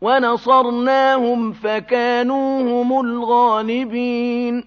وَنَصَرْنَاهُمْ فَكَانُوا هُمُ الْغَالِبِينَ